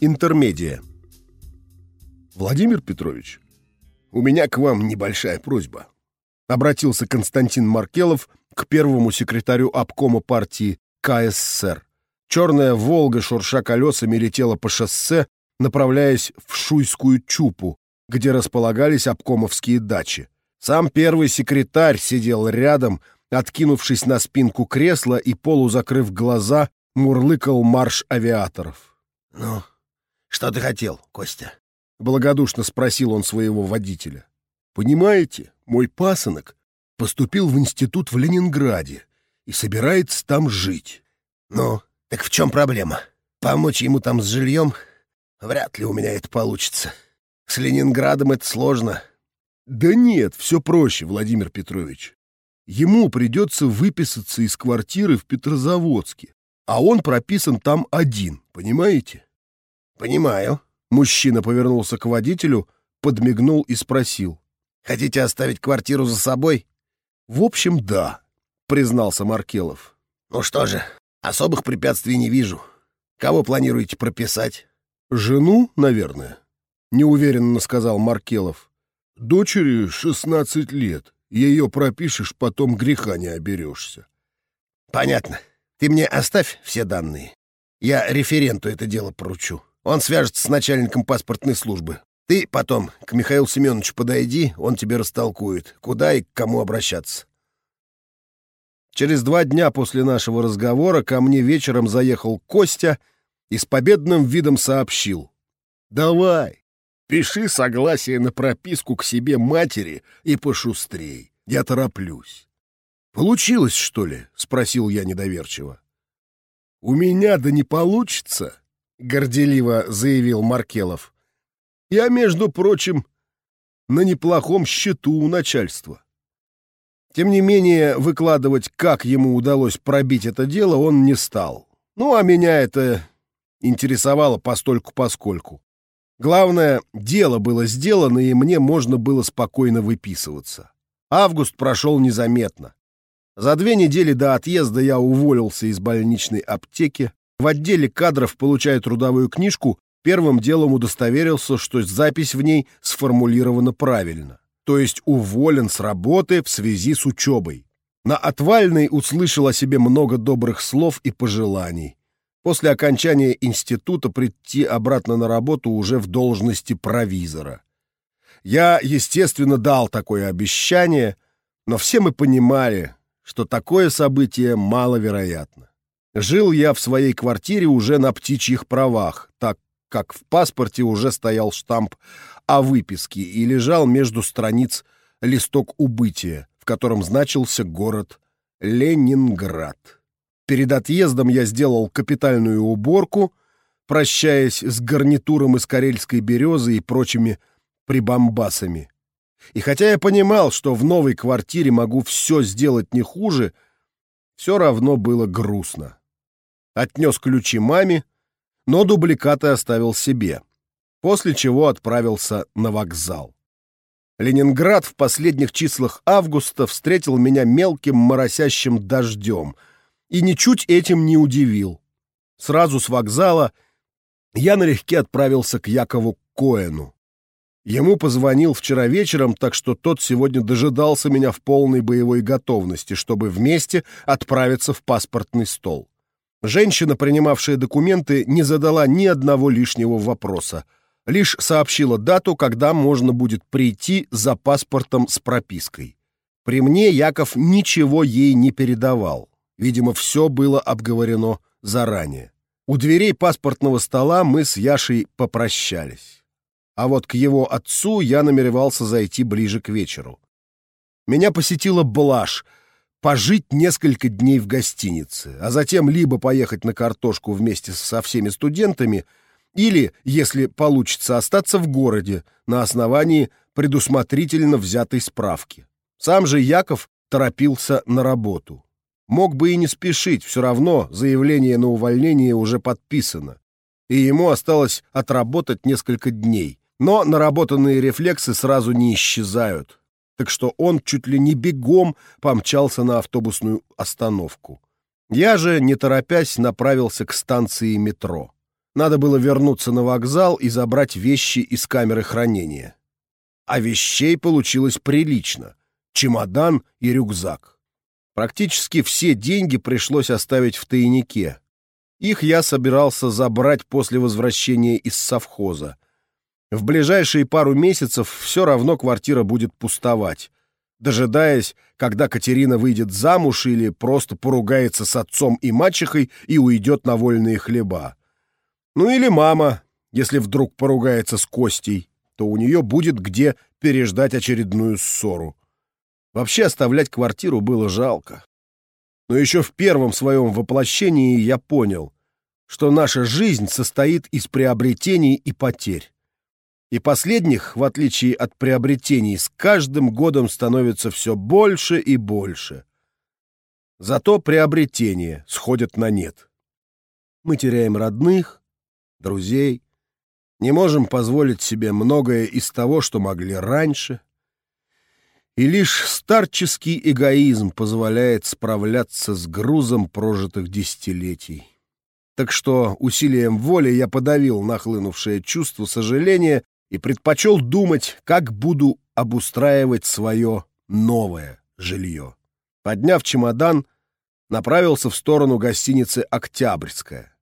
Интермедия. Владимир Петрович, у меня к вам небольшая просьба. Обратился Константин Маркелов к первому секретарю обкома партии КССР. Черная «Волга», шурша колесами, летела по шоссе, направляясь в Шуйскую Чупу, где располагались обкомовские дачи. Сам первый секретарь сидел рядом, откинувшись на спинку кресла и полузакрыв глаза, мурлыкал марш авиаторов. «Ну, что ты хотел, Костя?» — благодушно спросил он своего водителя. «Понимаете, мой пасынок поступил в институт в Ленинграде и собирается там жить». «Ну, так в чем проблема? Помочь ему там с жильем? Вряд ли у меня это получится. С Ленинградом это сложно». «Да нет, все проще, Владимир Петрович. Ему придется выписаться из квартиры в Петрозаводске, а он прописан там один, понимаете?» «Понимаю». Мужчина повернулся к водителю, подмигнул и спросил. «Хотите оставить квартиру за собой?» «В общем, да», — признался Маркелов. «Ну что же, особых препятствий не вижу. Кого планируете прописать?» «Жену, наверное», — неуверенно сказал Маркелов. «Дочери шестнадцать лет. Ее пропишешь, потом греха не оберешься». «Понятно. Ты мне оставь все данные. Я референту это дело поручу. Он свяжется с начальником паспортной службы. Ты потом к Михаилу Семеновичу подойди, он тебе растолкует, куда и к кому обращаться». Через два дня после нашего разговора ко мне вечером заехал Костя и с победным видом сообщил. «Давай, пиши согласие на прописку к себе матери и пошустрей. Я тороплюсь». «Получилось, что ли?» — спросил я недоверчиво. «У меня да не получится», — горделиво заявил Маркелов. «Я, между прочим, на неплохом счету у начальства». Тем не менее, выкладывать, как ему удалось пробить это дело, он не стал. Ну, а меня это интересовало постольку-поскольку. Главное, дело было сделано, и мне можно было спокойно выписываться. Август прошел незаметно. За две недели до отъезда я уволился из больничной аптеки. В отделе кадров, получая трудовую книжку, первым делом удостоверился, что запись в ней сформулирована правильно. То есть уволен с работы в связи с учебой. На отвальной услышал о себе много добрых слов и пожеланий. После окончания института прийти обратно на работу уже в должности провизора. Я, естественно, дал такое обещание, но все мы понимали, что такое событие маловероятно. Жил я в своей квартире уже на птичьих правах, так как в паспорте уже стоял штамп о выписке и лежал между страниц листок убытия, в котором значился город Ленинград. Перед отъездом я сделал капитальную уборку, прощаясь с гарнитуром из карельской березы и прочими прибамбасами. И хотя я понимал, что в новой квартире могу все сделать не хуже, все равно было грустно. Отнес ключи маме, но дубликаты оставил себе, после чего отправился на вокзал. Ленинград в последних числах августа встретил меня мелким моросящим дождем и ничуть этим не удивил. Сразу с вокзала я налегке отправился к Якову Коэну. Ему позвонил вчера вечером, так что тот сегодня дожидался меня в полной боевой готовности, чтобы вместе отправиться в паспортный стол. Женщина, принимавшая документы, не задала ни одного лишнего вопроса, лишь сообщила дату, когда можно будет прийти за паспортом с пропиской. При мне Яков ничего ей не передавал. Видимо, все было обговорено заранее. У дверей паспортного стола мы с Яшей попрощались а вот к его отцу я намеревался зайти ближе к вечеру. Меня посетила блажь пожить несколько дней в гостинице, а затем либо поехать на картошку вместе со всеми студентами, или, если получится, остаться в городе на основании предусмотрительно взятой справки. Сам же Яков торопился на работу. Мог бы и не спешить, все равно заявление на увольнение уже подписано, и ему осталось отработать несколько дней. Но наработанные рефлексы сразу не исчезают, так что он чуть ли не бегом помчался на автобусную остановку. Я же, не торопясь, направился к станции метро. Надо было вернуться на вокзал и забрать вещи из камеры хранения. А вещей получилось прилично. Чемодан и рюкзак. Практически все деньги пришлось оставить в тайнике. Их я собирался забрать после возвращения из совхоза. В ближайшие пару месяцев все равно квартира будет пустовать, дожидаясь, когда Катерина выйдет замуж или просто поругается с отцом и мачехой и уйдет на вольные хлеба. Ну или мама, если вдруг поругается с Костей, то у нее будет где переждать очередную ссору. Вообще оставлять квартиру было жалко. Но еще в первом своем воплощении я понял, что наша жизнь состоит из приобретений и потерь. И последних, в отличие от приобретений, с каждым годом становится все больше и больше. Зато приобретения сходят на нет. Мы теряем родных, друзей, не можем позволить себе многое из того, что могли раньше. И лишь старческий эгоизм позволяет справляться с грузом прожитых десятилетий. Так что усилием воли я подавил нахлынувшее чувство сожаления и предпочел думать, как буду обустраивать свое новое жилье. Подняв чемодан, направился в сторону гостиницы «Октябрьская».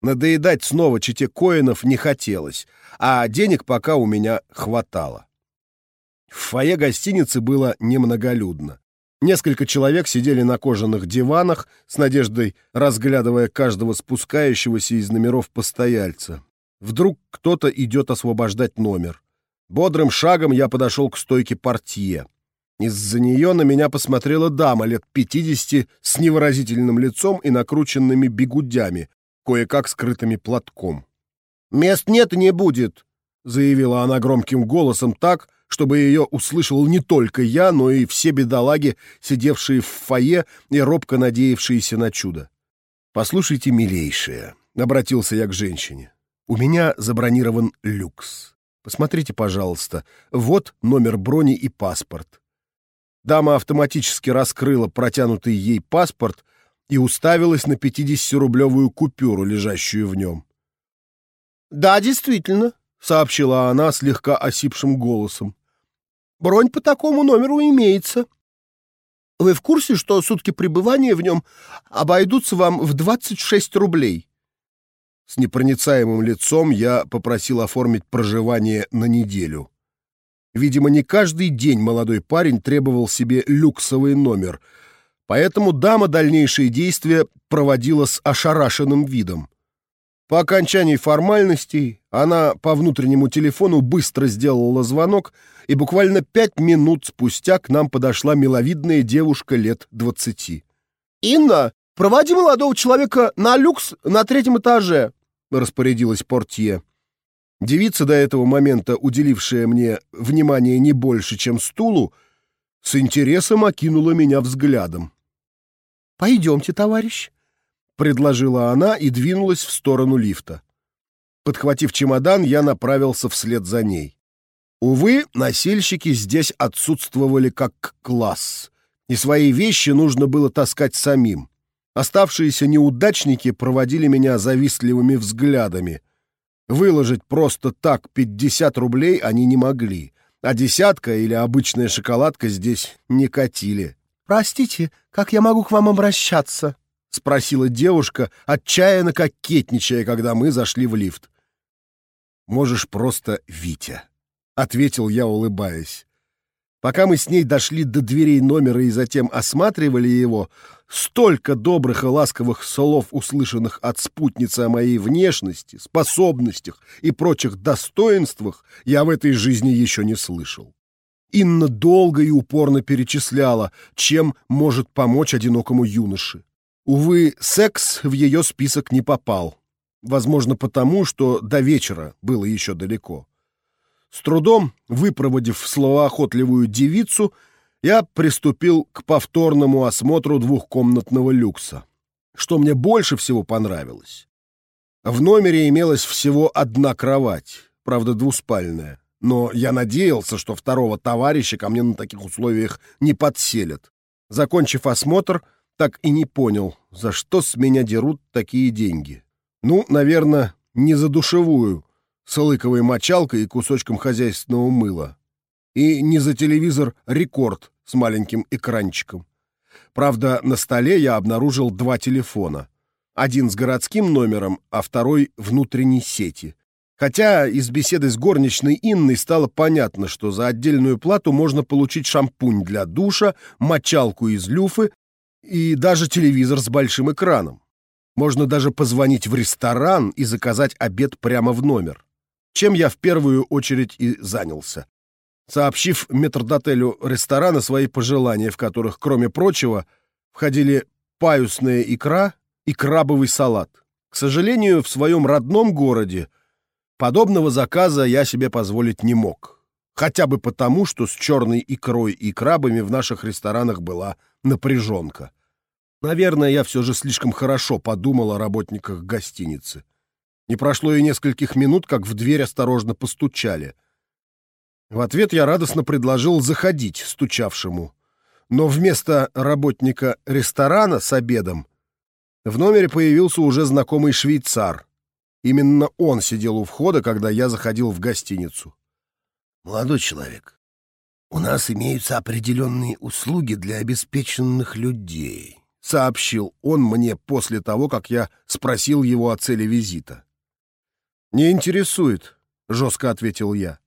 Надоедать снова чете коинов не хотелось, а денег пока у меня хватало. В фойе гостиницы было немноголюдно. Несколько человек сидели на кожаных диванах, с надеждой разглядывая каждого спускающегося из номеров постояльца. Вдруг кто-то идет освобождать номер. Бодрым шагом я подошел к стойке портье. Из-за нее на меня посмотрела дама лет пятидесяти с невыразительным лицом и накрученными бегудями, кое-как скрытыми платком. «Мест нет и не будет», — заявила она громким голосом так, чтобы ее услышал не только я, но и все бедолаги, сидевшие в фойе и робко надеявшиеся на чудо. «Послушайте, милейшая», — обратился я к женщине. У меня забронирован люкс. Посмотрите, пожалуйста. Вот номер брони и паспорт. Дама автоматически раскрыла протянутый ей паспорт и уставилась на 50-рублевую купюру, лежащую в нем. «Да, действительно», — сообщила она слегка осипшим голосом. «Бронь по такому номеру имеется. Вы в курсе, что сутки пребывания в нем обойдутся вам в 26 рублей?» С непроницаемым лицом я попросил оформить проживание на неделю. Видимо, не каждый день молодой парень требовал себе люксовый номер, поэтому дама дальнейшие действия проводила с ошарашенным видом. По окончании формальностей она по внутреннему телефону быстро сделала звонок, и буквально пять минут спустя к нам подошла миловидная девушка лет двадцати. «Инна, проводи молодого человека на люкс на третьем этаже», — распорядилась портье. Девица, до этого момента уделившая мне внимание не больше, чем стулу, с интересом окинула меня взглядом. «Пойдемте, товарищ», — предложила она и двинулась в сторону лифта. Подхватив чемодан, я направился вслед за ней. Увы, носильщики здесь отсутствовали как класс, и свои вещи нужно было таскать самим. Оставшиеся неудачники проводили меня завистливыми взглядами. Выложить просто так 50 рублей они не могли, а десятка или обычная шоколадка здесь не катили. «Простите, как я могу к вам обращаться?» — спросила девушка, отчаянно кокетничая, когда мы зашли в лифт. «Можешь просто Витя», — ответил я, улыбаясь. Пока мы с ней дошли до дверей номера и затем осматривали его, столько добрых и ласковых слов, услышанных от спутницы о моей внешности, способностях и прочих достоинствах, я в этой жизни еще не слышал. Инна долго и упорно перечисляла, чем может помочь одинокому юноше. Увы, секс в ее список не попал. Возможно, потому, что до вечера было еще далеко. С трудом выпроводив словоохотливую девицу, я приступил к повторному осмотру двухкомнатного люкса. Что мне больше всего понравилось? В номере имелась всего одна кровать, правда двуспальная, но я надеялся, что второго товарища ко мне на таких условиях не подселят. Закончив осмотр, так и не понял, за что с меня дерут такие деньги. Ну, наверное, не за душевую с мочалкой и кусочком хозяйственного мыла, и не за телевизор «Рекорд» с маленьким экранчиком. Правда, на столе я обнаружил два телефона. Один с городским номером, а второй внутренней сети. Хотя из беседы с горничной Инной стало понятно, что за отдельную плату можно получить шампунь для душа, мочалку из люфы и даже телевизор с большим экраном. Можно даже позвонить в ресторан и заказать обед прямо в номер. Чем я в первую очередь и занялся. Сообщив метрдотелю ресторана свои пожелания, в которых, кроме прочего, входили паюсная икра и крабовый салат. К сожалению, в своем родном городе подобного заказа я себе позволить не мог. Хотя бы потому, что с черной икрой и крабами в наших ресторанах была напряженка. Наверное, я все же слишком хорошо подумал о работниках гостиницы. Не прошло и нескольких минут, как в дверь осторожно постучали. В ответ я радостно предложил заходить стучавшему. Но вместо работника ресторана с обедом в номере появился уже знакомый швейцар. Именно он сидел у входа, когда я заходил в гостиницу. «Молодой человек, у нас имеются определенные услуги для обеспеченных людей», — сообщил он мне после того, как я спросил его о цели визита. «Не интересует», — жестко ответил я.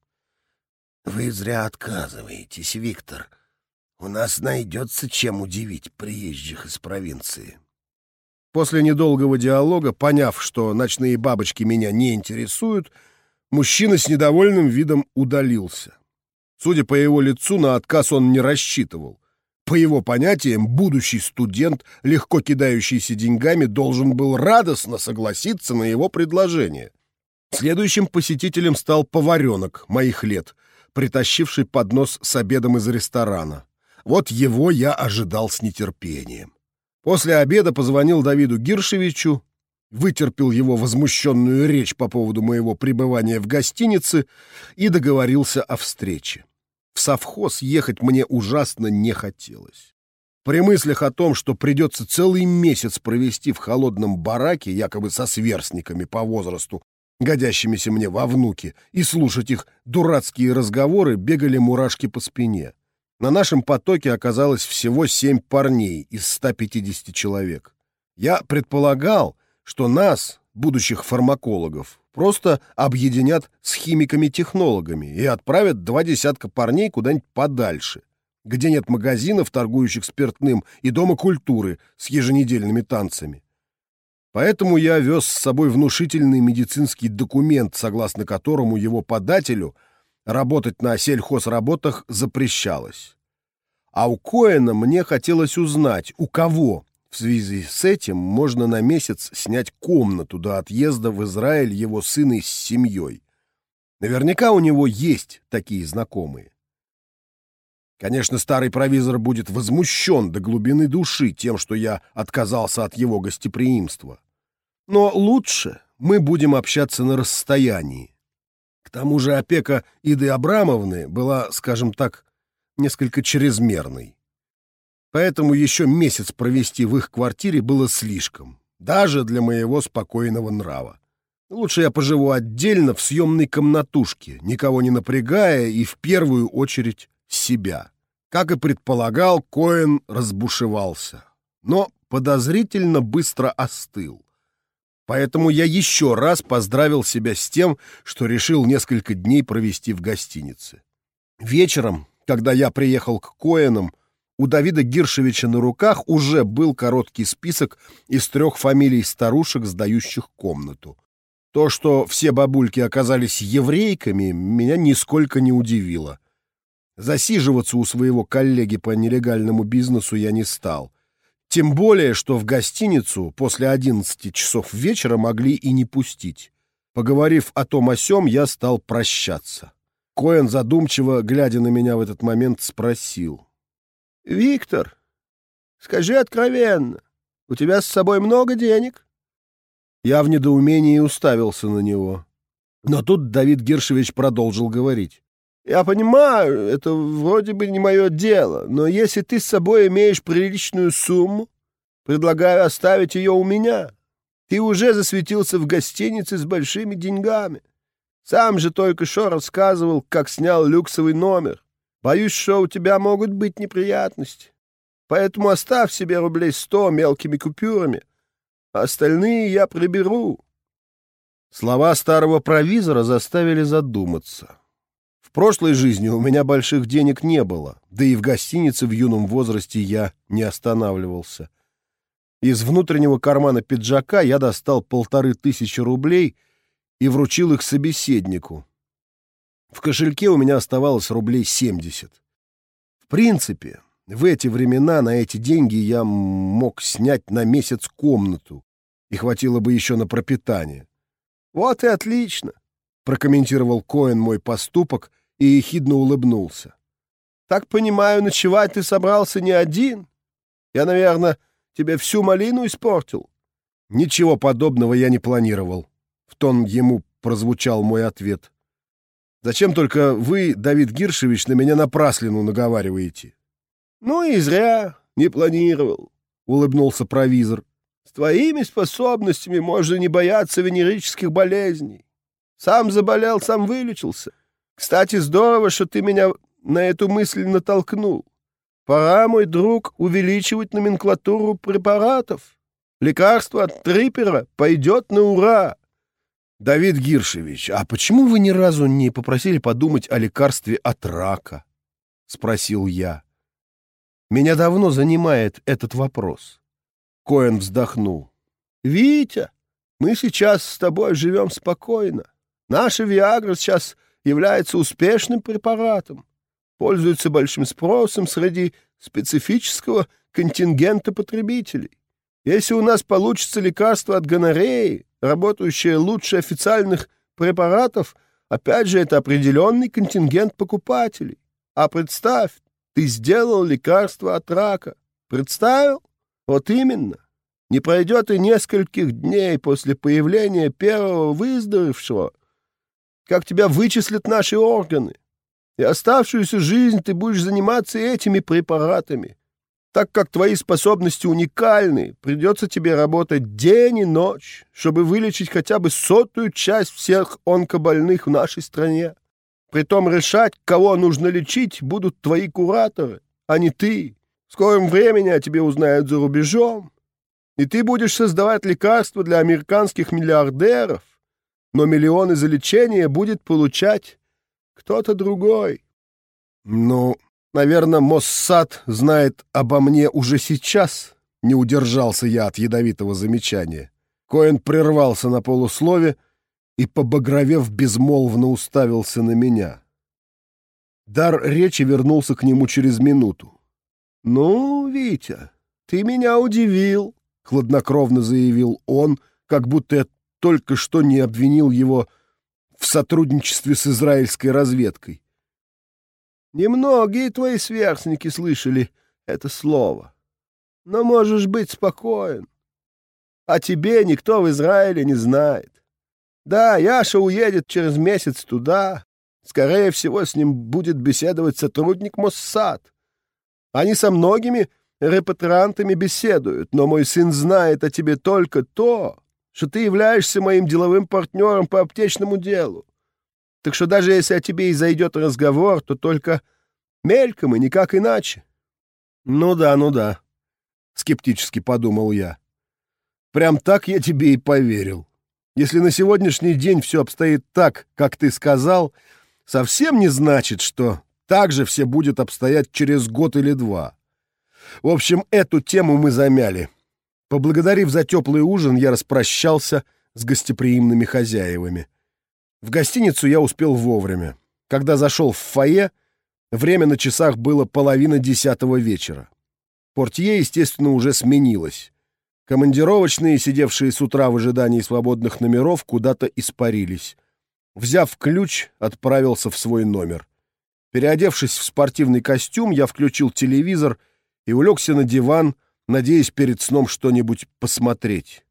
«Вы зря отказываетесь, Виктор. У нас найдется чем удивить приезжих из провинции». После недолгого диалога, поняв, что ночные бабочки меня не интересуют, мужчина с недовольным видом удалился. Судя по его лицу, на отказ он не рассчитывал. По его понятиям, будущий студент, легко кидающийся деньгами, должен был радостно согласиться на его предложение. Следующим посетителем стал поваренок моих лет, притащивший поднос с обедом из ресторана. Вот его я ожидал с нетерпением. После обеда позвонил Давиду Гиршевичу, вытерпел его возмущенную речь по поводу моего пребывания в гостинице и договорился о встрече. В совхоз ехать мне ужасно не хотелось. При мыслях о том, что придется целый месяц провести в холодном бараке, якобы со сверстниками по возрасту, годящимися мне во внуки, и слушать их дурацкие разговоры, бегали мурашки по спине. На нашем потоке оказалось всего семь парней из 150 человек. Я предполагал, что нас, будущих фармакологов, просто объединят с химиками-технологами и отправят два десятка парней куда-нибудь подальше, где нет магазинов, торгующих спиртным, и дома культуры с еженедельными танцами. Поэтому я вез с собой внушительный медицинский документ, согласно которому его подателю работать на сельхозработах запрещалось. А у Коэна мне хотелось узнать, у кого в связи с этим можно на месяц снять комнату до отъезда в Израиль его сына с семьей. Наверняка у него есть такие знакомые. Конечно, старый провизор будет возмущен до глубины души тем, что я отказался от его гостеприимства. Но лучше мы будем общаться на расстоянии. К тому же опека Иды Абрамовны была, скажем так, несколько чрезмерной. Поэтому еще месяц провести в их квартире было слишком, даже для моего спокойного нрава. Лучше я поживу отдельно в съемной комнатушке, никого не напрягая и в первую очередь себя. Как и предполагал, Коэн разбушевался, но подозрительно быстро остыл. Поэтому я еще раз поздравил себя с тем, что решил несколько дней провести в гостинице. Вечером, когда я приехал к Коэнам, у Давида Гиршевича на руках уже был короткий список из трех фамилий старушек, сдающих комнату. То, что все бабульки оказались еврейками, меня нисколько не удивило. Засиживаться у своего коллеги по нелегальному бизнесу я не стал. Тем более, что в гостиницу после 11 часов вечера могли и не пустить. Поговорив о том о сём, я стал прощаться. Коэн задумчиво, глядя на меня в этот момент, спросил. «Виктор, скажи откровенно, у тебя с собой много денег?» Я в недоумении уставился на него. Но тут Давид Гершевич продолжил говорить. «Я понимаю, это вроде бы не мое дело, но если ты с собой имеешь приличную сумму, предлагаю оставить ее у меня. Ты уже засветился в гостинице с большими деньгами. Сам же только что рассказывал, как снял люксовый номер. Боюсь, что у тебя могут быть неприятности. Поэтому оставь себе рублей сто мелкими купюрами, а остальные я приберу. Слова старого провизора заставили задуматься. В прошлой жизни у меня больших денег не было, да и в гостинице в юном возрасте я не останавливался. Из внутреннего кармана пиджака я достал полторы тысячи рублей и вручил их собеседнику. В кошельке у меня оставалось рублей семьдесят. В принципе, в эти времена на эти деньги я мог снять на месяц комнату, и хватило бы еще на пропитание. «Вот и отлично», — прокомментировал Коэн мой поступок и ехидно улыбнулся. «Так понимаю, ночевать ты собрался не один? Я, наверное, тебе всю малину испортил?» «Ничего подобного я не планировал», — в тон ему прозвучал мой ответ. «Зачем только вы, Давид Гиршевич, на меня напраслину наговариваете?» «Ну и зря не планировал», — улыбнулся провизор. «С твоими способностями можно не бояться венерических болезней. Сам заболел, сам вылечился. Кстати, здорово, что ты меня на эту мысль натолкнул. Пора, мой друг, увеличивать номенклатуру препаратов. Лекарство от трипера пойдет на ура». «Давид Гиршевич, а почему вы ни разу не попросили подумать о лекарстве от рака?» — спросил я. Меня давно занимает этот вопрос. Коэн вздохнул. «Витя, мы сейчас с тобой живем спокойно. Наша Виагра сейчас является успешным препаратом, пользуется большим спросом среди специфического контингента потребителей. Если у нас получится лекарство от гонореи, работающее лучше официальных препаратов, опять же, это определенный контингент покупателей. А представь, ты сделал лекарство от рака. Представил? Вот именно. Не пройдет и нескольких дней после появления первого выздоровевшего, как тебя вычислят наши органы. И оставшуюся жизнь ты будешь заниматься этими препаратами. Так как твои способности уникальны, придется тебе работать день и ночь, чтобы вылечить хотя бы сотую часть всех онкобольных в нашей стране. Притом решать, кого нужно лечить, будут твои кураторы, а не ты. В скором времени о тебе узнают за рубежом. И ты будешь создавать лекарства для американских миллиардеров, но миллионы за лечение будет получать кто-то другой. Ну, наверное, Моссад знает обо мне уже сейчас, не удержался я от ядовитого замечания. Коэн прервался на полуслове, и, побагровев, безмолвно уставился на меня. Дар речи вернулся к нему через минуту. «Ну, Витя, ты меня удивил», — хладнокровно заявил он, как будто я только что не обвинил его в сотрудничестве с израильской разведкой. «Немногие твои сверстники слышали это слово, но можешь быть спокоен. О тебе никто в Израиле не знает. Да, Яша уедет через месяц туда. Скорее всего, с ним будет беседовать сотрудник Моссад. Они со многими репатриантами беседуют, но мой сын знает о тебе только то, что ты являешься моим деловым партнером по аптечному делу. Так что даже если о тебе и зайдет разговор, то только мельком и никак иначе. — Ну да, ну да, — скептически подумал я. — Прям так я тебе и поверил. Если на сегодняшний день все обстоит так, как ты сказал, совсем не значит, что так же все будет обстоять через год или два. В общем, эту тему мы замяли. Поблагодарив за теплый ужин, я распрощался с гостеприимными хозяевами. В гостиницу я успел вовремя. Когда зашел в фойе, время на часах было половина десятого вечера. Портье, естественно, уже сменилось. Командировочные, сидевшие с утра в ожидании свободных номеров, куда-то испарились. Взяв ключ, отправился в свой номер. Переодевшись в спортивный костюм, я включил телевизор и улегся на диван, надеясь перед сном что-нибудь посмотреть.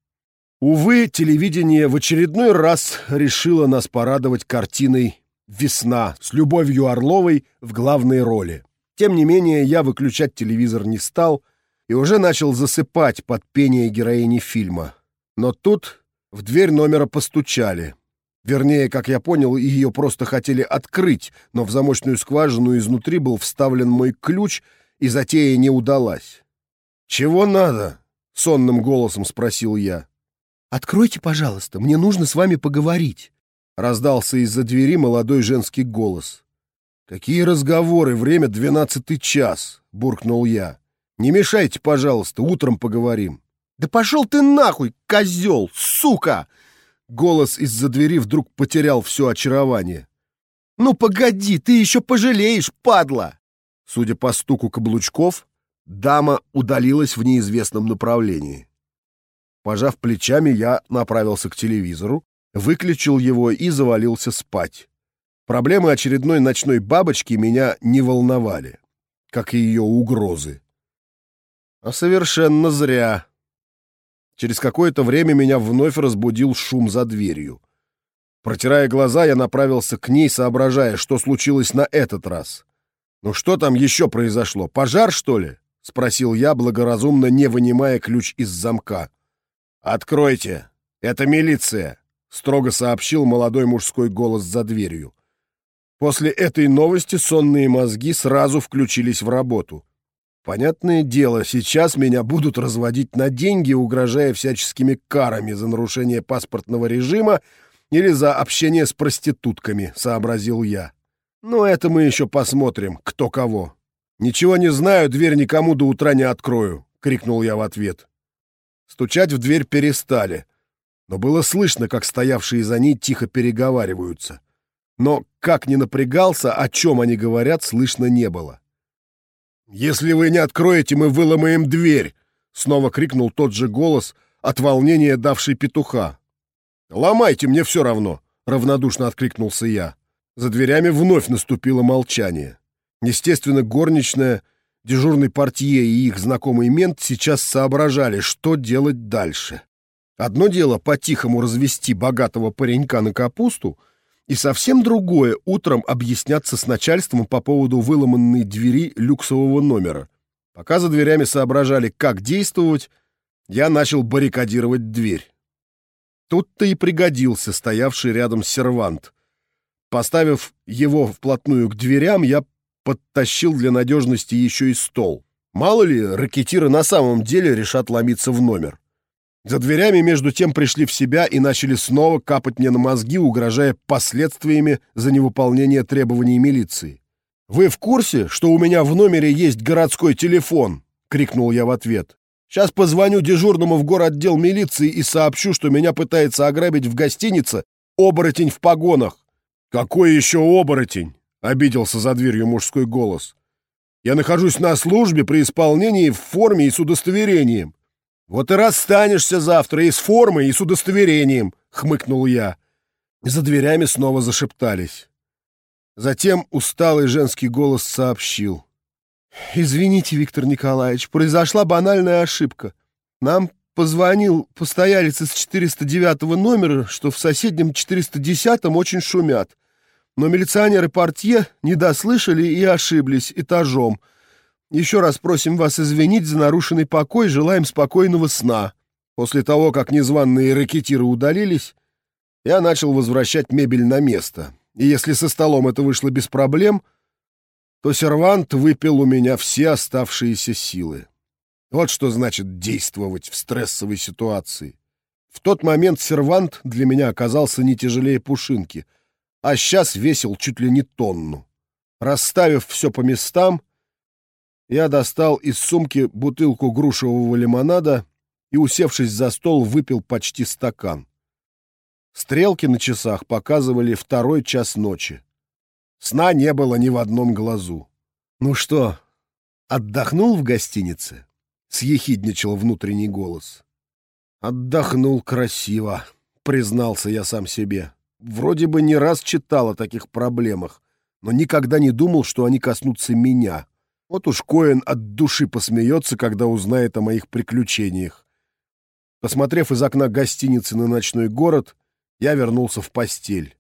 Увы, телевидение в очередной раз решило нас порадовать картиной «Весна» с Любовью Орловой в главной роли. Тем не менее, я выключать телевизор не стал — и уже начал засыпать под пение героини фильма. Но тут в дверь номера постучали. Вернее, как я понял, ее просто хотели открыть, но в замочную скважину изнутри был вставлен мой ключ, и затея не удалась. «Чего надо?» — сонным голосом спросил я. «Откройте, пожалуйста, мне нужно с вами поговорить», — раздался из-за двери молодой женский голос. «Какие разговоры? Время двенадцатый час», — буркнул я. «Не мешайте, пожалуйста, утром поговорим». «Да пошел ты нахуй, козел, сука!» Голос из-за двери вдруг потерял все очарование. «Ну погоди, ты еще пожалеешь, падла!» Судя по стуку каблучков, дама удалилась в неизвестном направлении. Пожав плечами, я направился к телевизору, выключил его и завалился спать. Проблемы очередной ночной бабочки меня не волновали, как и ее угрозы. А совершенно зря. Через какое-то время меня вновь разбудил шум за дверью. Протирая глаза, я направился к ней, соображая, что случилось на этот раз. «Ну что там еще произошло? Пожар, что ли?» — спросил я, благоразумно не вынимая ключ из замка. «Откройте! Это милиция!» — строго сообщил молодой мужской голос за дверью. После этой новости сонные мозги сразу включились в работу. Понятное дело, сейчас меня будут разводить на деньги, угрожая всяческими карами за нарушение паспортного режима или за общение с проститутками, сообразил я. Но это мы еще посмотрим, кто кого. «Ничего не знаю, дверь никому до утра не открою», — крикнул я в ответ. Стучать в дверь перестали, но было слышно, как стоявшие за ней тихо переговариваются. Но, как ни напрягался, о чем они говорят, слышно не было. «Если вы не откроете, мы выломаем дверь!» — снова крикнул тот же голос, от волнения давший петуха. «Ломайте, мне все равно!» — равнодушно откликнулся я. За дверями вновь наступило молчание. Естественно, горничная, дежурный портье и их знакомый мент сейчас соображали, что делать дальше. Одно дело по-тихому развести богатого паренька на капусту, и совсем другое утром объясняться с начальством по поводу выломанной двери люксового номера. Пока за дверями соображали, как действовать, я начал баррикадировать дверь. Тут-то и пригодился стоявший рядом сервант — Поставив его вплотную к дверям, я подтащил для надежности еще и стол. Мало ли, ракетиры на самом деле решат ломиться в номер. За дверями между тем пришли в себя и начали снова капать мне на мозги, угрожая последствиями за невыполнение требований милиции. «Вы в курсе, что у меня в номере есть городской телефон?» — крикнул я в ответ. «Сейчас позвоню дежурному в городдел милиции и сообщу, что меня пытается ограбить в гостинице оборотень в погонах. «Какой еще оборотень?» — обиделся за дверью мужской голос. «Я нахожусь на службе при исполнении в форме и с удостоверением». «Вот и расстанешься завтра и с формой, и с удостоверением», — хмыкнул я. За дверями снова зашептались. Затем усталый женский голос сообщил. «Извините, Виктор Николаевич, произошла банальная ошибка. Нам позвонил постоялец из 409 номера, что в соседнем 410-м очень шумят. Но милиционеры-портье не дослышали и ошиблись этажом. Еще раз просим вас извинить за нарушенный покой, желаем спокойного сна. После того, как незваные ракетиры удалились, я начал возвращать мебель на место. И если со столом это вышло без проблем, то сервант выпил у меня все оставшиеся силы. Вот что значит действовать в стрессовой ситуации. В тот момент сервант для меня оказался не тяжелее пушинки — а сейчас весил чуть ли не тонну. Расставив все по местам, я достал из сумки бутылку грушевого лимонада и, усевшись за стол, выпил почти стакан. Стрелки на часах показывали второй час ночи. Сна не было ни в одном глазу. «Ну что, отдохнул в гостинице?» — съехидничал внутренний голос. «Отдохнул красиво», — признался я сам себе. Вроде бы не раз читал о таких проблемах, но никогда не думал, что они коснутся меня. Вот уж Коэн от души посмеется, когда узнает о моих приключениях. Посмотрев из окна гостиницы на ночной город, я вернулся в постель.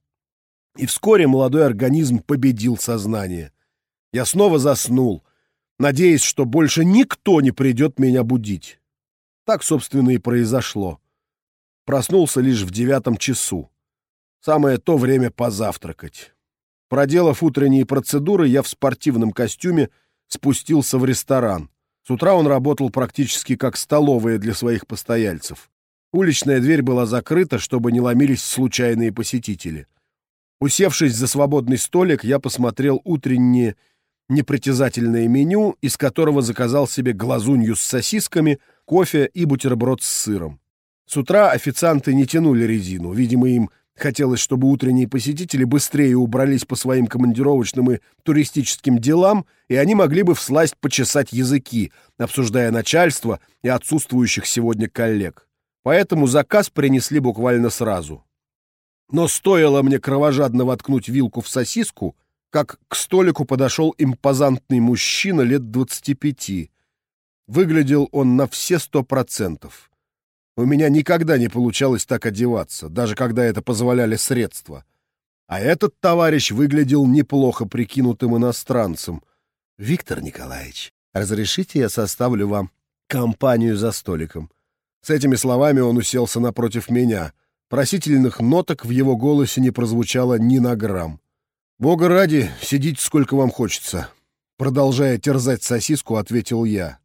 И вскоре молодой организм победил сознание. Я снова заснул, надеясь, что больше никто не придет меня будить. Так, собственно, и произошло. Проснулся лишь в девятом часу. Самое то время позавтракать. Проделав утренние процедуры, я в спортивном костюме спустился в ресторан. С утра он работал практически как столовая для своих постояльцев. Уличная дверь была закрыта, чтобы не ломились случайные посетители. Усевшись за свободный столик, я посмотрел утреннее непритязательное меню, из которого заказал себе глазунью с сосисками, кофе и бутерброд с сыром. С утра официанты не тянули резину, видимо, им Хотелось, чтобы утренние посетители быстрее убрались по своим командировочным и туристическим делам, и они могли бы всласть почесать языки, обсуждая начальство и отсутствующих сегодня коллег. Поэтому заказ принесли буквально сразу. Но стоило мне кровожадно воткнуть вилку в сосиску, как к столику подошел импозантный мужчина лет двадцати пяти. Выглядел он на все сто процентов. У меня никогда не получалось так одеваться, даже когда это позволяли средства. А этот товарищ выглядел неплохо прикинутым иностранцем. «Виктор Николаевич, разрешите я составлю вам компанию за столиком?» С этими словами он уселся напротив меня. Просительных ноток в его голосе не прозвучало ни на грамм. «Бога ради, сидите сколько вам хочется», — продолжая терзать сосиску, ответил я.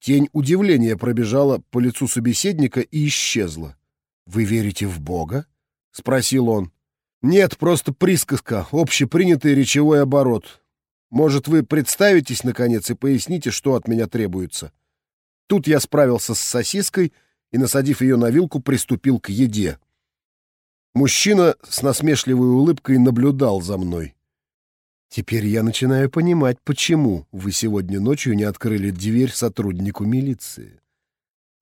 Тень удивления пробежала по лицу собеседника и исчезла. «Вы верите в Бога?» — спросил он. «Нет, просто присказка, общепринятый речевой оборот. Может, вы представитесь, наконец, и поясните, что от меня требуется?» Тут я справился с сосиской и, насадив ее на вилку, приступил к еде. Мужчина с насмешливой улыбкой наблюдал за мной. Теперь я начинаю понимать, почему вы сегодня ночью не открыли дверь сотруднику милиции.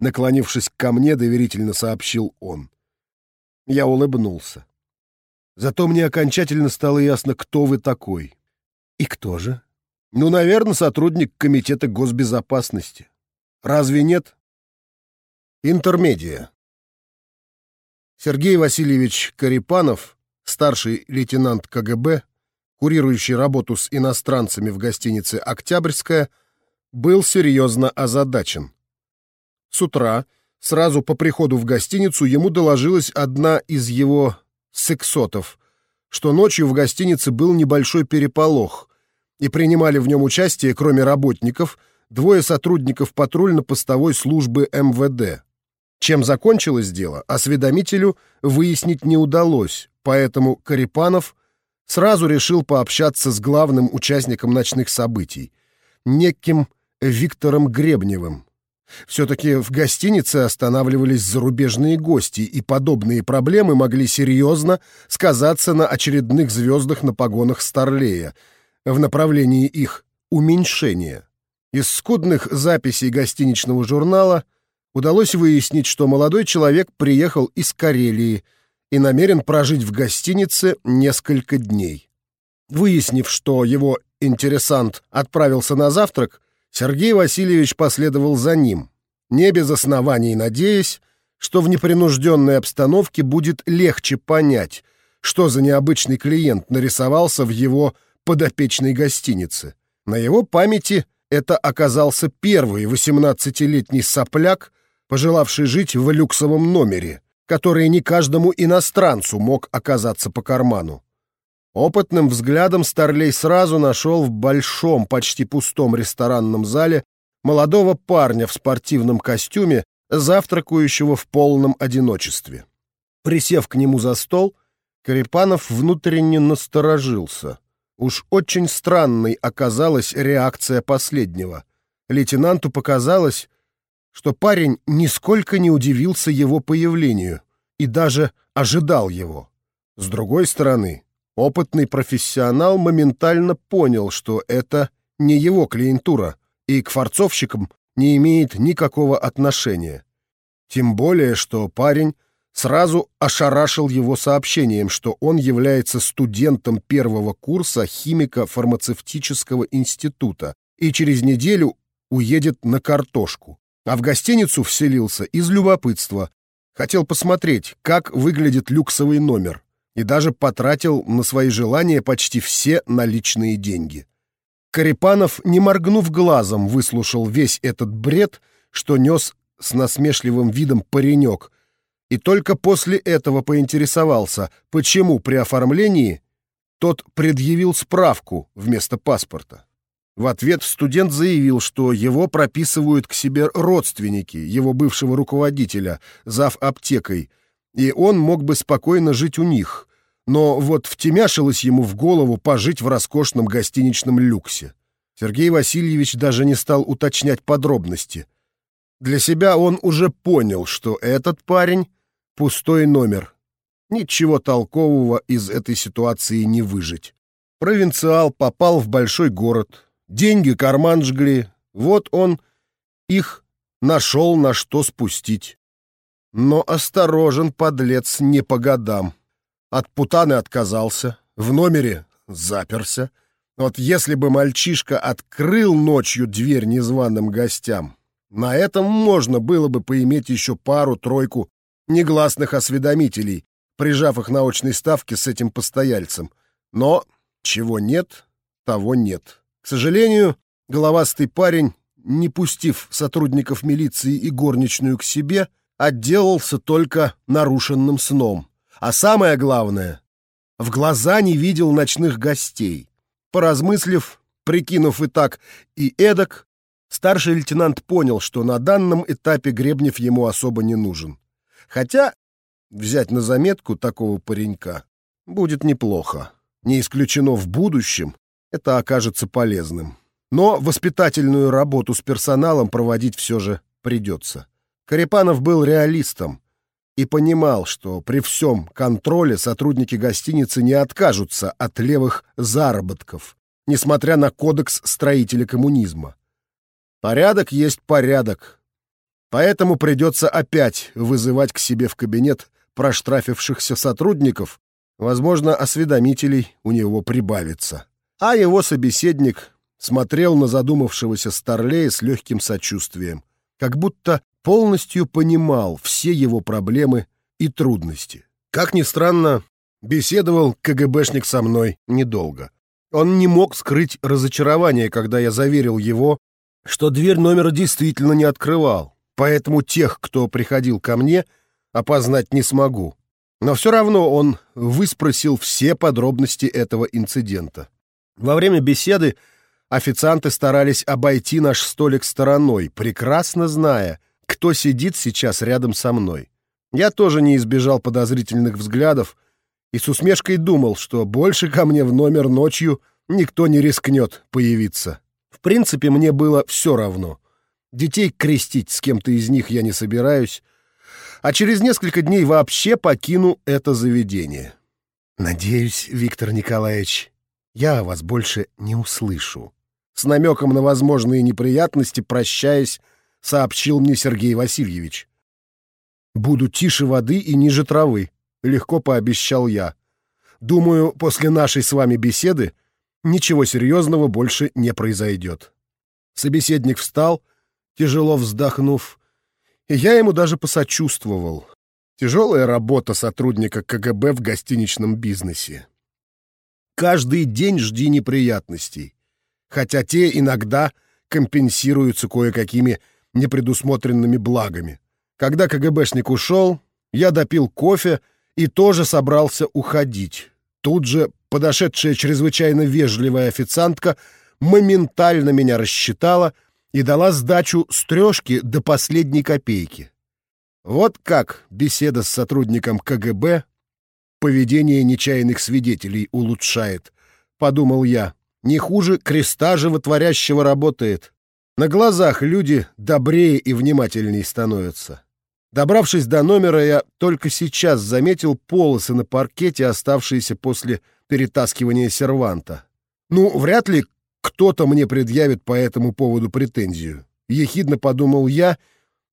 Наклонившись ко мне, доверительно сообщил он. Я улыбнулся. Зато мне окончательно стало ясно, кто вы такой. И кто же? Ну, наверное, сотрудник Комитета госбезопасности. Разве нет? Интермедия. Сергей Васильевич Карипанов, старший лейтенант КГБ, курирующий работу с иностранцами в гостинице «Октябрьская», был серьезно озадачен. С утра, сразу по приходу в гостиницу, ему доложилась одна из его сексотов, что ночью в гостинице был небольшой переполох, и принимали в нем участие, кроме работников, двое сотрудников патрульно-постовой службы МВД. Чем закончилось дело, осведомителю выяснить не удалось, поэтому Карипанов сразу решил пообщаться с главным участником ночных событий, неким Виктором Гребневым. Все-таки в гостинице останавливались зарубежные гости, и подобные проблемы могли серьезно сказаться на очередных звездах на погонах Старлея в направлении их уменьшения. Из скудных записей гостиничного журнала удалось выяснить, что молодой человек приехал из Карелии – и намерен прожить в гостинице несколько дней. Выяснив, что его интересант отправился на завтрак, Сергей Васильевич последовал за ним, не без оснований надеясь, что в непринужденной обстановке будет легче понять, что за необычный клиент нарисовался в его подопечной гостинице. На его памяти это оказался первый 18-летний сопляк, пожелавший жить в люксовом номере, который не каждому иностранцу мог оказаться по карману. Опытным взглядом Старлей сразу нашел в большом, почти пустом ресторанном зале молодого парня в спортивном костюме, завтракающего в полном одиночестве. Присев к нему за стол, Карипанов внутренне насторожился. Уж очень странной оказалась реакция последнего. Лейтенанту показалось, что парень нисколько не удивился его появлению и даже ожидал его. С другой стороны, опытный профессионал моментально понял, что это не его клиентура и к форцовщикам не имеет никакого отношения. Тем более, что парень сразу ошарашил его сообщением, что он является студентом первого курса химико-фармацевтического института и через неделю уедет на картошку а в гостиницу вселился из любопытства. Хотел посмотреть, как выглядит люксовый номер, и даже потратил на свои желания почти все наличные деньги. Карипанов, не моргнув глазом, выслушал весь этот бред, что нес с насмешливым видом паренек, и только после этого поинтересовался, почему при оформлении тот предъявил справку вместо паспорта. В ответ студент заявил, что его прописывают к себе родственники его бывшего руководителя, зав. аптекой, и он мог бы спокойно жить у них, но вот втемяшилось ему в голову пожить в роскошном гостиничном люксе. Сергей Васильевич даже не стал уточнять подробности. Для себя он уже понял, что этот парень — пустой номер. Ничего толкового из этой ситуации не выжить. Провинциал попал в большой город, деньги карман жгли, вот он их нашел на что спустить. Но осторожен, подлец, не по годам. От путаны отказался, в номере заперся. Вот если бы мальчишка открыл ночью дверь незваным гостям, на этом можно было бы поиметь еще пару-тройку негласных осведомителей, прижав их на очной ставке с этим постояльцем. Но чего нет, того нет. К сожалению, головастый парень, не пустив сотрудников милиции и горничную к себе, отделался только нарушенным сном. А самое главное, в глаза не видел ночных гостей. Поразмыслив, прикинув и так, и эдак, старший лейтенант понял, что на данном этапе Гребнев ему особо не нужен. Хотя взять на заметку такого паренька будет неплохо. Не исключено в будущем это окажется полезным. Но воспитательную работу с персоналом проводить все же придется. Карипанов был реалистом и понимал, что при всем контроле сотрудники гостиницы не откажутся от левых заработков, несмотря на кодекс строителя коммунизма. Порядок есть порядок. Поэтому придется опять вызывать к себе в кабинет проштрафившихся сотрудников, возможно, осведомителей у него прибавится. А его собеседник смотрел на задумавшегося Старлея с легким сочувствием, как будто полностью понимал все его проблемы и трудности. Как ни странно, беседовал КГБшник со мной недолго. Он не мог скрыть разочарование, когда я заверил его, что дверь номера действительно не открывал, поэтому тех, кто приходил ко мне, опознать не смогу. Но все равно он выспросил все подробности этого инцидента. Во время беседы официанты старались обойти наш столик стороной, прекрасно зная, кто сидит сейчас рядом со мной. Я тоже не избежал подозрительных взглядов и с усмешкой думал, что больше ко мне в номер ночью никто не рискнет появиться. В принципе, мне было все равно. Детей крестить с кем-то из них я не собираюсь, а через несколько дней вообще покину это заведение. Надеюсь, Виктор Николаевич, я вас больше не услышу. С намеком на возможные неприятности, прощаясь, сообщил мне Сергей Васильевич. «Буду тише воды и ниже травы», — легко пообещал я. «Думаю, после нашей с вами беседы ничего серьезного больше не произойдет». Собеседник встал, тяжело вздохнув, и я ему даже посочувствовал. Тяжелая работа сотрудника КГБ в гостиничном бизнесе. Каждый день жди неприятностей, хотя те иногда компенсируются кое-какими непредусмотренными благами. Когда КГБшник ушел, я допил кофе и тоже собрался уходить. Тут же подошедшая чрезвычайно вежливая официантка моментально меня рассчитала и дала сдачу с трешки до последней копейки. Вот как беседа с сотрудником КГБ поведение нечаянных свидетелей улучшает, — подумал я. Не хуже креста животворящего работает. На глазах люди добрее и внимательнее становятся. Добравшись до номера, я только сейчас заметил полосы на паркете, оставшиеся после перетаскивания серванта. Ну, вряд ли кто-то мне предъявит по этому поводу претензию. Ехидно подумал я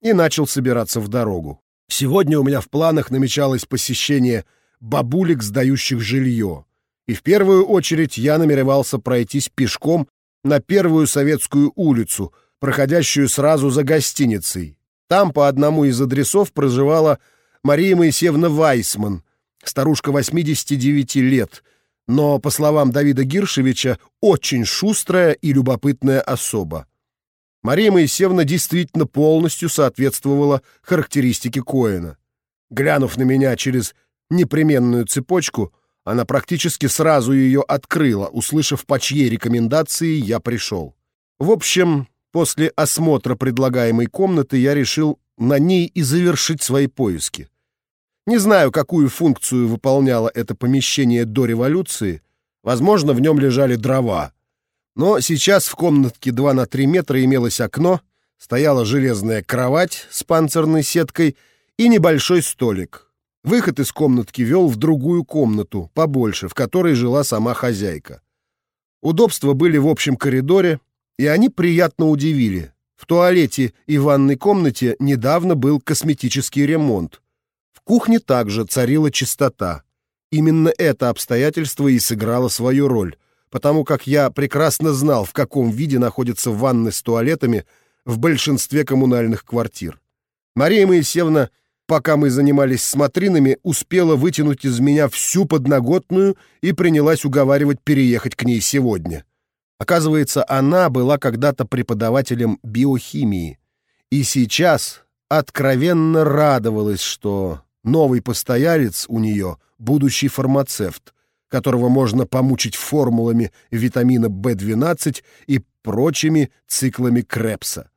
и начал собираться в дорогу. Сегодня у меня в планах намечалось посещение бабулек, сдающих жилье. И в первую очередь я намеревался пройтись пешком на первую советскую улицу, проходящую сразу за гостиницей. Там по одному из адресов проживала Мария Моисеевна Вайсман, старушка 89 лет, но, по словам Давида Гиршевича, очень шустрая и любопытная особа. Мария Моисеевна действительно полностью соответствовала характеристике Коэна. Глянув на меня через непременную цепочку, она практически сразу ее открыла, услышав, по чьей рекомендации я пришел. В общем, после осмотра предлагаемой комнаты я решил на ней и завершить свои поиски. Не знаю, какую функцию выполняло это помещение до революции. Возможно, в нем лежали дрова. Но сейчас в комнатке 2 на 3 метра имелось окно, стояла железная кровать с панцирной сеткой и небольшой столик. Выход из комнатки вел в другую комнату, побольше, в которой жила сама хозяйка. Удобства были в общем коридоре, и они приятно удивили. В туалете и ванной комнате недавно был косметический ремонт. В кухне также царила чистота. Именно это обстоятельство и сыграло свою роль, потому как я прекрасно знал, в каком виде находятся ванны с туалетами в большинстве коммунальных квартир. Мария Моисеевна пока мы занимались смотринами, успела вытянуть из меня всю подноготную и принялась уговаривать переехать к ней сегодня. Оказывается, она была когда-то преподавателем биохимии и сейчас откровенно радовалась, что новый постоялец у нее — будущий фармацевт, которого можно помучить формулами витамина В12 и прочими циклами Крепса.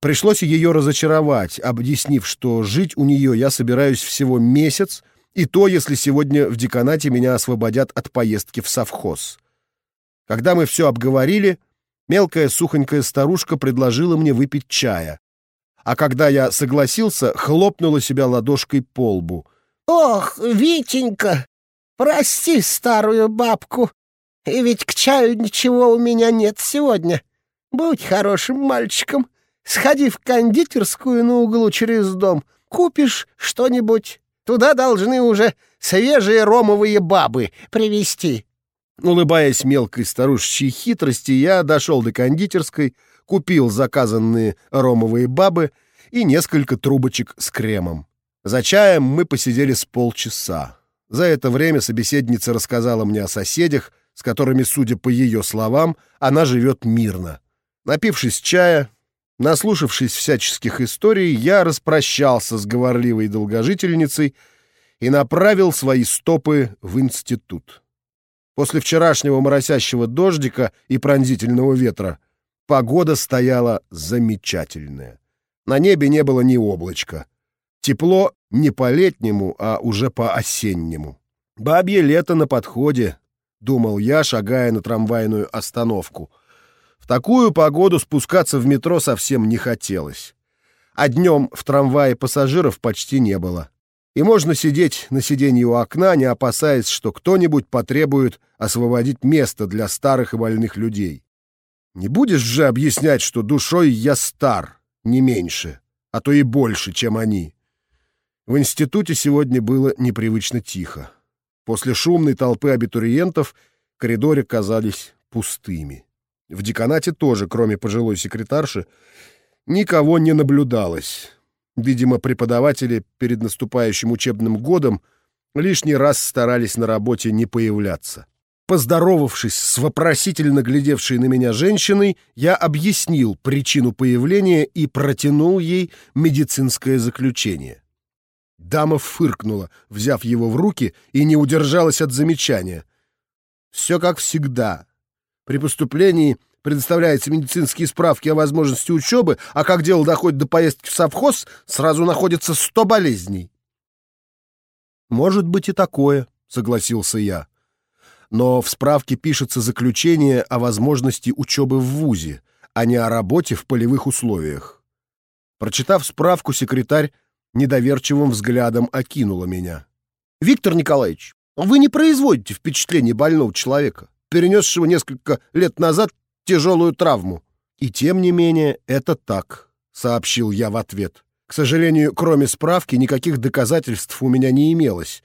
Пришлось ее разочаровать, объяснив, что жить у нее я собираюсь всего месяц, и то, если сегодня в деканате меня освободят от поездки в совхоз. Когда мы все обговорили, мелкая сухонькая старушка предложила мне выпить чая. А когда я согласился, хлопнула себя ладошкой по лбу. «Ох, Витенька, прости старую бабку, и ведь к чаю ничего у меня нет сегодня. Будь хорошим мальчиком, Сходи в кондитерскую на углу через дом, купишь что-нибудь. Туда должны уже свежие ромовые бабы привезти. Улыбаясь мелкой старушечьей хитрости, я дошел до кондитерской, купил заказанные ромовые бабы и несколько трубочек с кремом. За чаем мы посидели с полчаса. За это время собеседница рассказала мне о соседях, с которыми, судя по ее словам, она живет мирно. Напившись чая, Наслушавшись всяческих историй, я распрощался с говорливой долгожительницей и направил свои стопы в институт. После вчерашнего моросящего дождика и пронзительного ветра погода стояла замечательная. На небе не было ни облачка. Тепло не по-летнему, а уже по-осеннему. «Бабье лето на подходе», — думал я, шагая на трамвайную остановку — такую погоду спускаться в метро совсем не хотелось. А днем в трамвае пассажиров почти не было. И можно сидеть на сиденье у окна, не опасаясь, что кто-нибудь потребует освободить место для старых и больных людей. Не будешь же объяснять, что душой я стар, не меньше, а то и больше, чем они. В институте сегодня было непривычно тихо. После шумной толпы абитуриентов коридоры казались пустыми. В деканате тоже, кроме пожилой секретарши, никого не наблюдалось. Видимо, преподаватели перед наступающим учебным годом лишний раз старались на работе не появляться. Поздоровавшись с вопросительно глядевшей на меня женщиной, я объяснил причину появления и протянул ей медицинское заключение. Дама фыркнула, взяв его в руки, и не удержалась от замечания. Все как всегда. При поступлении предоставляются медицинские справки о возможности учебы, а как дело доходит до поездки в совхоз, сразу находится сто болезней. «Может быть и такое», — согласился я. «Но в справке пишется заключение о возможности учебы в ВУЗе, а не о работе в полевых условиях». Прочитав справку, секретарь недоверчивым взглядом окинула меня. «Виктор Николаевич, вы не производите впечатление больного человека перенесшего несколько лет назад тяжелую травму. И тем не менее, это так, сообщил я в ответ. К сожалению, кроме справки, никаких доказательств у меня не имелось.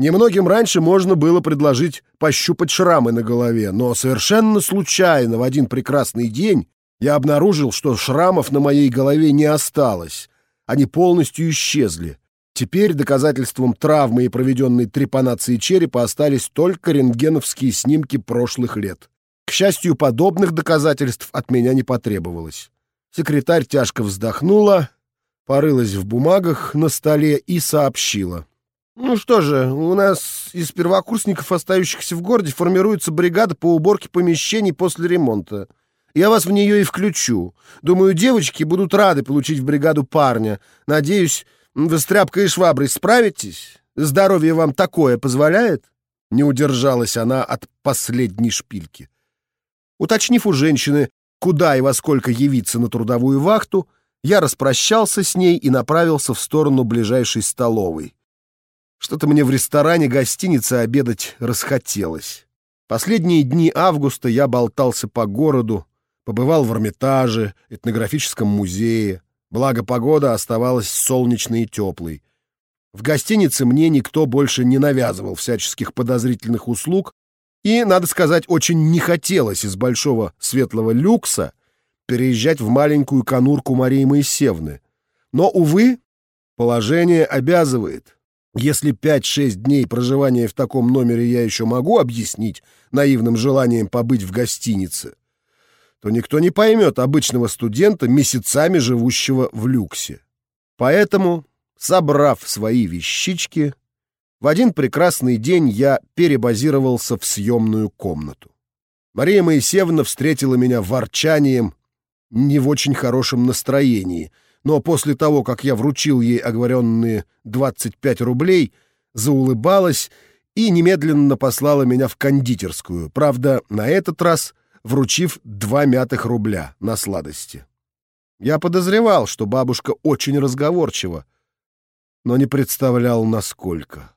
Немногим раньше можно было предложить пощупать шрамы на голове, но совершенно случайно в один прекрасный день я обнаружил, что шрамов на моей голове не осталось. Они полностью исчезли. Теперь доказательством травмы и проведенной трепанации черепа остались только рентгеновские снимки прошлых лет. К счастью, подобных доказательств от меня не потребовалось. Секретарь тяжко вздохнула, порылась в бумагах на столе и сообщила. «Ну что же, у нас из первокурсников, остающихся в городе, формируется бригада по уборке помещений после ремонта. Я вас в нее и включу. Думаю, девочки будут рады получить в бригаду парня. Надеюсь, вы с тряпкой и шваброй справитесь? Здоровье вам такое позволяет?» Не удержалась она от последней шпильки. Уточнив у женщины, куда и во сколько явиться на трудовую вахту, я распрощался с ней и направился в сторону ближайшей столовой. Что-то мне в ресторане гостиницы обедать расхотелось. Последние дни августа я болтался по городу, побывал в Эрмитаже, этнографическом музее. Благо погода оставалась солнечной и теплой. В гостинице мне никто больше не навязывал всяческих подозрительных услуг, и, надо сказать, очень не хотелось из большого светлого люкса переезжать в маленькую конурку Марии Моисевны. Но, увы, положение обязывает. Если 5-6 дней проживания в таком номере я еще могу объяснить наивным желанием побыть в гостинице, то никто не поймет обычного студента, месяцами живущего в люксе. Поэтому Собрав свои вещички, в один прекрасный день я перебазировался в съемную комнату. Мария Моисеевна встретила меня ворчанием, не в очень хорошем настроении, но после того, как я вручил ей оговоренные 25 рублей, заулыбалась и немедленно послала меня в кондитерскую, правда, на этот раз вручив два мятых рубля на сладости. Я подозревал, что бабушка очень разговорчива, но не представлял, насколько.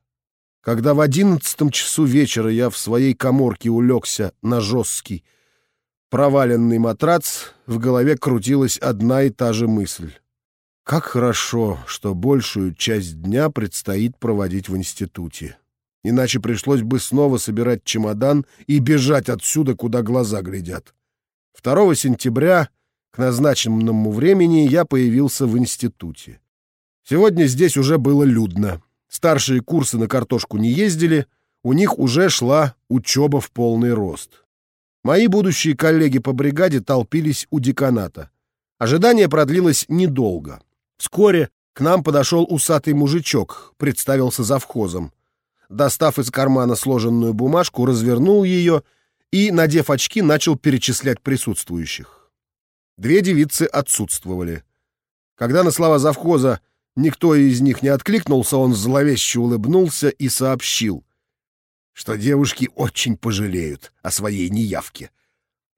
Когда в одиннадцатом часу вечера я в своей коморке улегся на жесткий, проваленный матрац, в голове крутилась одна и та же мысль. Как хорошо, что большую часть дня предстоит проводить в институте. Иначе пришлось бы снова собирать чемодан и бежать отсюда, куда глаза глядят. 2 сентября к назначенному времени я появился в институте. Сегодня здесь уже было людно. Старшие курсы на картошку не ездили, у них уже шла учеба в полный рост. Мои будущие коллеги по бригаде толпились у деканата. Ожидание продлилось недолго. Вскоре к нам подошел усатый мужичок, представился завхозом. Достав из кармана сложенную бумажку, развернул ее и, надев очки, начал перечислять присутствующих. Две девицы отсутствовали. Когда на слова завхоза Никто из них не откликнулся, он зловеще улыбнулся и сообщил, что девушки очень пожалеют о своей неявке.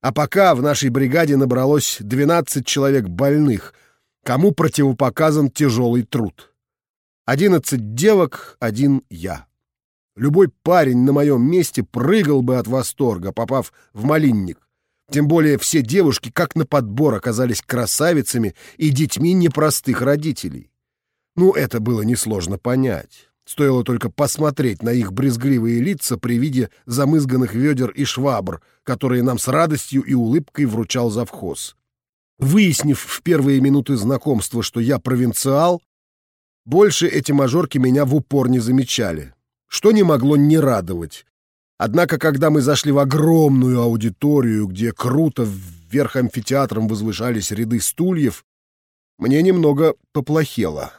А пока в нашей бригаде набралось 12 человек больных, кому противопоказан тяжелый труд. 11 девок, один я. Любой парень на моем месте прыгал бы от восторга, попав в малинник. Тем более все девушки, как на подбор, оказались красавицами и детьми непростых родителей. Ну, это было несложно понять. Стоило только посмотреть на их брезгливые лица при виде замызганных ведер и швабр, которые нам с радостью и улыбкой вручал завхоз. Выяснив в первые минуты знакомства, что я провинциал, больше эти мажорки меня в упор не замечали, что не могло не радовать. Однако, когда мы зашли в огромную аудиторию, где круто вверх амфитеатром возвышались ряды стульев, мне немного поплохело.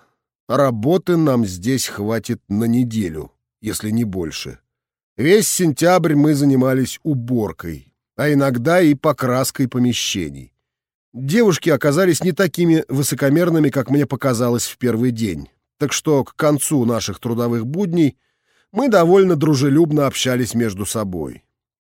Работы нам здесь хватит на неделю, если не больше. Весь сентябрь мы занимались уборкой, а иногда и покраской помещений. Девушки оказались не такими высокомерными, как мне показалось в первый день, так что к концу наших трудовых будней мы довольно дружелюбно общались между собой.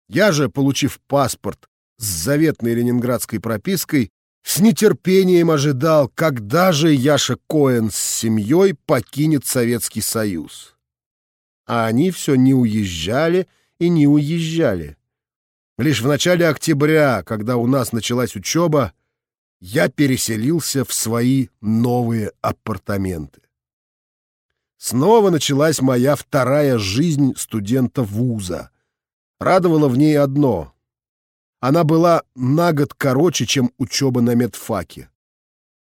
Я же, получив паспорт с заветной ленинградской пропиской, с нетерпением ожидал, когда же Яша Коэн с семьей покинет Советский Союз. А они все не уезжали и не уезжали. Лишь в начале октября, когда у нас началась учеба, я переселился в свои новые апартаменты. Снова началась моя вторая жизнь студента вуза. Радовало в ней одно она была на год короче, чем учеба на медфаке.